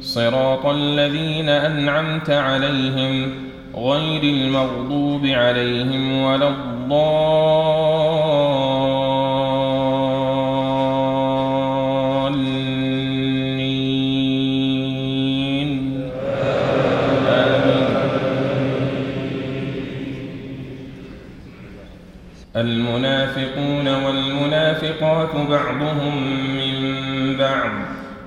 صراط الذين أنعمت عليهم غير المغضوب عليهم ولا الضالين. المنافقون والمنافقات بعضهم من بعض.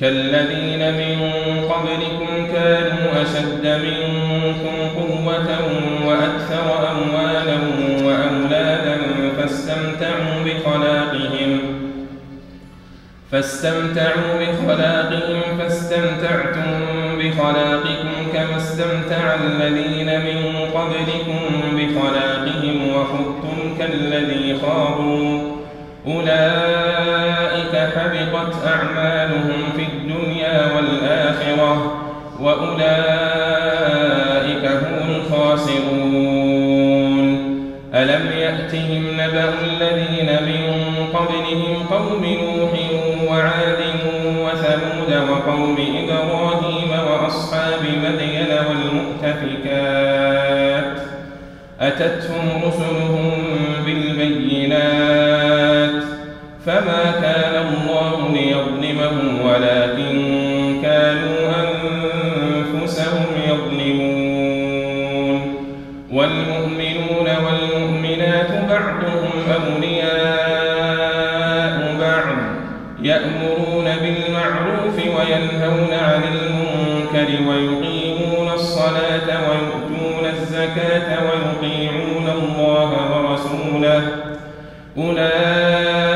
كالذين من قبلكم كانوا أشد منكم قوة وأكثر أموالا وأولادا فاستمتعوا بخلاقهم. فاستمتعوا بخلاقهم فاستمتعتم بخلاقكم كما استمتع الذين من قبلكم بخلاقهم وخذتم كالذي خاضوا. أولئك حبطت أعمالهم في الدنيا والآخرة وأولئك هم الخاسرون. ألم يأتهم نبأ الذين من قبلهم قوم نوح وعاد وثمود وقوم إبراهيم وأصحاب مدين والمؤتفكات؟ أتتهم رسلهم بالبينات فما كان الله ليظلمهم ولكن كانوا أنفسهم يظلمون. والمؤمنون والمؤمنات بعضهم أولياء بعض يأمرون بالمعروف وينهون عن المنكر ويقيمون الصلاة ويؤتون الزكاة ويطيعون الله ورسوله. أولئك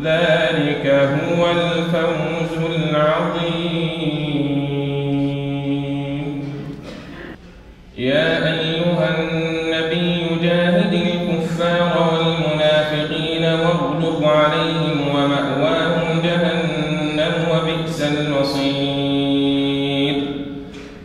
ذلك هو الفوز العظيم. يا أيها النبي جاهد الكفار والمنافقين واغلظ عليهم ومأواهم جهنم وبئس المصير.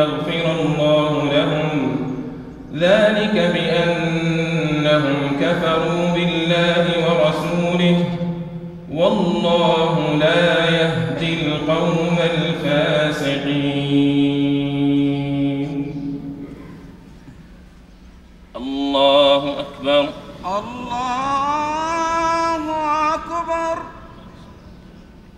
يغفر الله لهم. ذلك بأنهم كفروا بالله ورسوله. والله لا يهدي القوم الفاسقين.